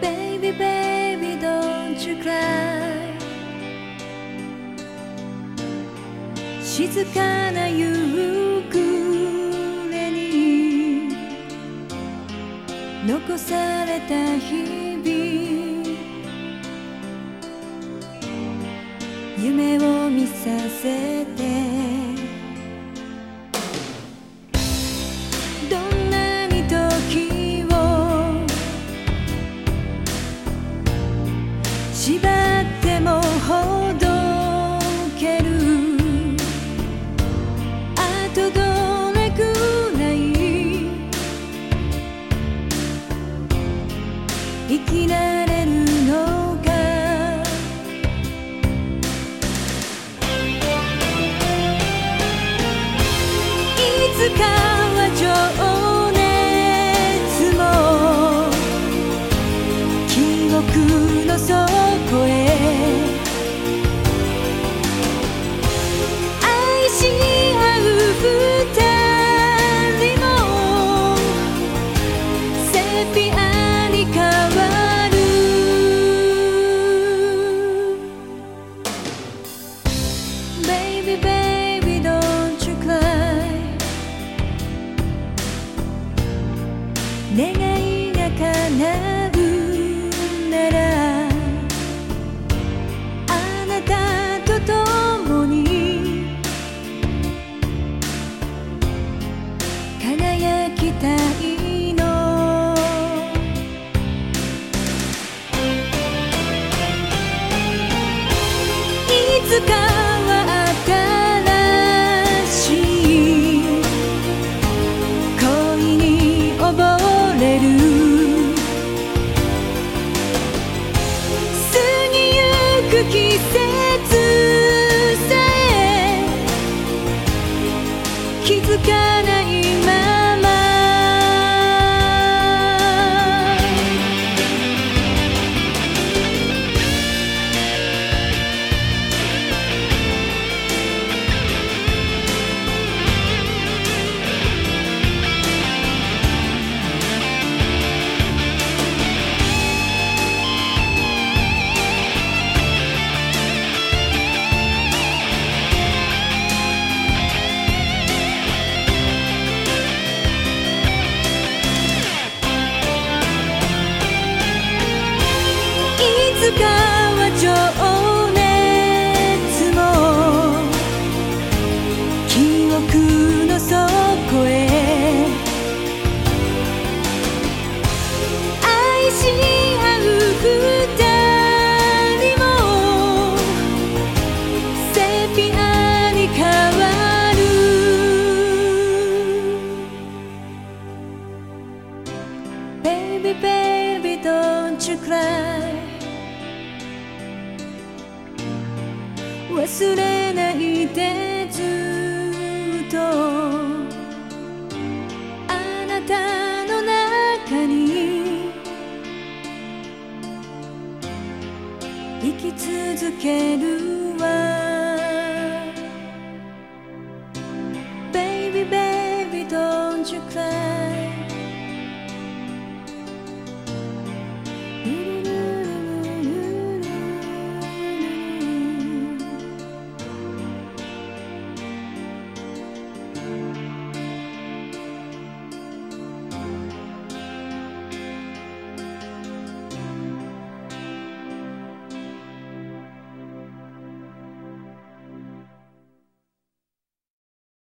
Baby, baby, don't you cry 静かな夕暮れに残された日々夢を見させて生きられるのか？いつか願いが叶う気づかないまま忘れないでずっと。あなたの中に。生き続けるわ。